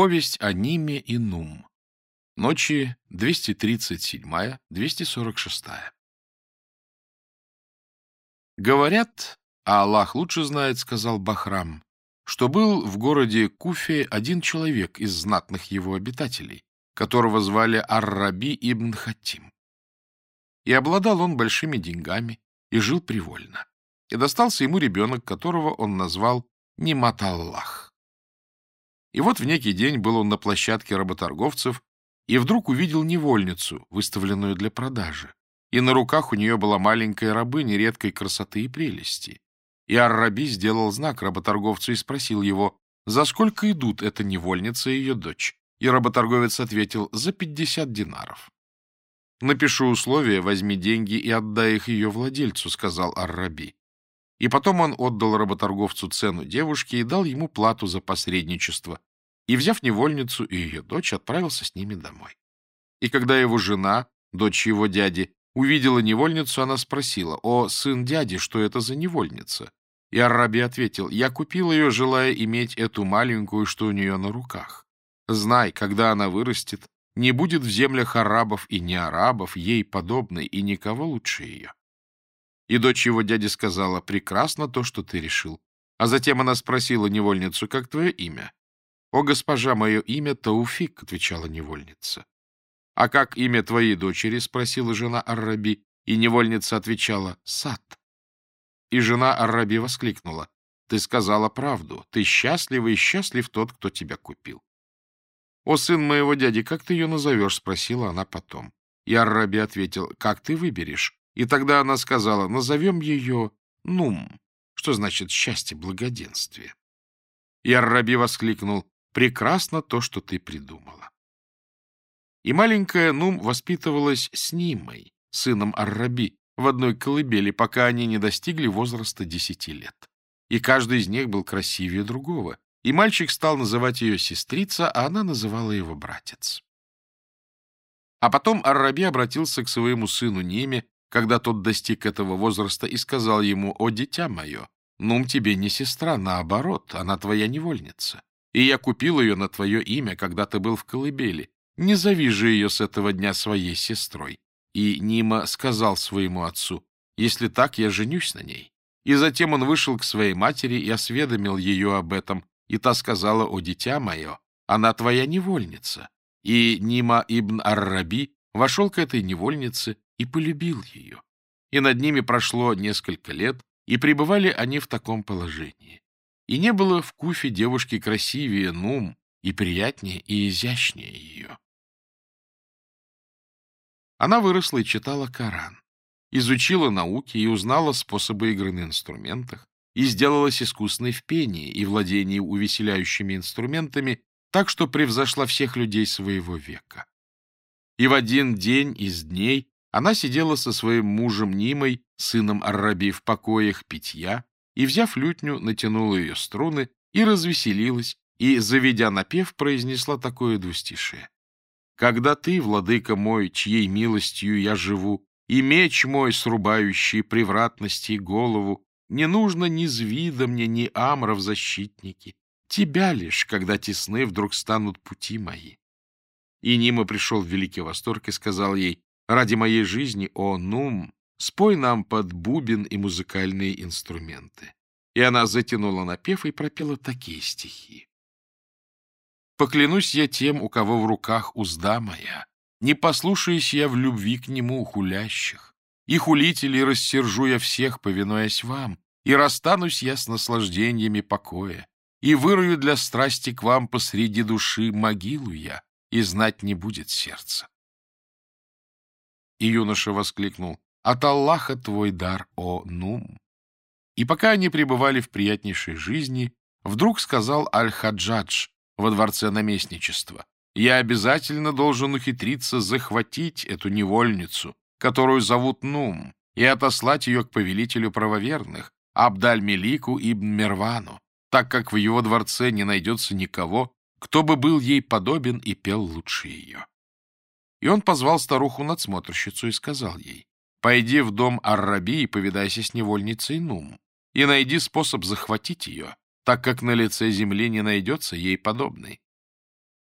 Повесть о Ниме и Нум. Ночи 237-246. Говорят, а Аллах лучше знает, сказал Бахрам, что был в городе Куфе один человек из знатных его обитателей, которого звали Ар-Раби ибн Хатим. И обладал он большими деньгами и жил привольно. И достался ему ребенок, которого он назвал Нимат Аллах. И вот в некий день был он на площадке работорговцев и вдруг увидел невольницу, выставленную для продажи. И на руках у нее была маленькая рабыня редкой красоты и прелести. И Арраби сделал знак работорговцу и спросил его, за сколько идут эта невольница и ее дочь. И работорговец ответил, за пятьдесят динаров. Напишу условия, возьми деньги и отдай их ее владельцу», — сказал Арраби. И потом он отдал работорговцу цену девушке и дал ему плату за посредничество, и, взяв невольницу и ее дочь, отправился с ними домой. И когда его жена, дочь его дяди, увидела невольницу, она спросила, «О, сын дяди, что это за невольница?» И Арраби ответил, «Я купил ее, желая иметь эту маленькую, что у нее на руках. Знай, когда она вырастет, не будет в землях арабов и не арабов ей подобной и никого лучше ее». И дочь его дяди сказала, «Прекрасно то, что ты решил». А затем она спросила невольницу, «Как твое имя?» «О, госпожа, мое имя Тауфик», — отвечала невольница. «А как имя твоей дочери?» — спросила жена Арраби, и невольница отвечала, «Сад». И жена Арраби воскликнула, «Ты сказала правду, ты счастлива и счастлив тот, кто тебя купил». «О, сын моего дяди, как ты ее назовешь?» — спросила она потом. И Арраби ответил, «Как ты выберешь?» И тогда она сказала, назовем ее Нум, что значит счастье, благоденствие. И Арраби воскликнул, прекрасно то, что ты придумала. И маленькая Нум воспитывалась с Нимой, сыном Арраби, в одной колыбели, пока они не достигли возраста десяти лет. И каждый из них был красивее другого, и мальчик стал называть ее сестрица, а она называла его братец. А потом Арраби обратился к своему сыну Неме когда тот достиг этого возраста и сказал ему «О, дитя мое, Нум тебе не сестра, наоборот, она твоя невольница. И я купил ее на твое имя, когда ты был в колыбели. Не зови же ее с этого дня своей сестрой». И Нима сказал своему отцу «Если так, я женюсь на ней». И затем он вышел к своей матери и осведомил ее об этом, и та сказала «О, дитя мое, она твоя невольница». И Нима ибн Ар-Раби вошел к этой невольнице и полюбил ее. И над ними прошло несколько лет, и пребывали они в таком положении. И не было в Куфе девушки красивее Нум, и приятнее, и изящнее ее. Она выросла и читала Коран, изучила науки и узнала способы игры на инструментах, и сделалась искусной в пении и владении увеселяющими инструментами, так что превзошла всех людей своего века. И в один день из дней она сидела со своим мужем Нимой, сыном Арраби в покоях питья, и, взяв лютню, натянула ее струны и развеселилась, и, заведя напев, произнесла такое двустишее. «Когда ты, владыка мой, чьей милостью я живу, и меч мой, срубающий превратности голову, не нужно ни звида мне, ни амров защитники, тебя лишь, когда тесны вдруг станут пути мои». И Нима пришел в великий восторг и сказал ей, Ради моей жизни, о, Нум, спой нам под бубен и музыкальные инструменты. И она затянула напев и пропела такие стихи. Поклянусь я тем, у кого в руках узда моя, не послушаюсь я в любви к нему хулящих. И хулителей рассержу я всех, повинуясь вам, и расстанусь я с наслаждениями покоя, и вырою для страсти к вам посреди души могилу я, и знать не будет сердце. И юноша воскликнул «От Аллаха твой дар, о Нум!» И пока они пребывали в приятнейшей жизни, вдруг сказал Аль-Хаджадж во дворце наместничества «Я обязательно должен ухитриться захватить эту невольницу, которую зовут Нум, и отослать ее к повелителю правоверных, Абдаль-Мелику ибн Мервану, так как в его дворце не найдется никого, кто бы был ей подобен и пел лучше ее. И он позвал старуху-надсмотрщицу и сказал ей, «Пойди в дом Арраби и повидайся с невольницей Нум, и найди способ захватить ее, так как на лице земли не найдется ей подобной».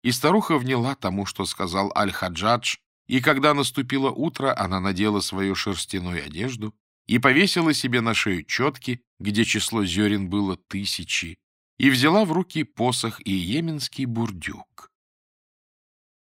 И старуха вняла тому, что сказал Аль-Хаджадж, и когда наступило утро, она надела свою шерстяную одежду и повесила себе на шею четки, где число зерен было тысячи, и взяла в руки посох и йеменский бурдюк.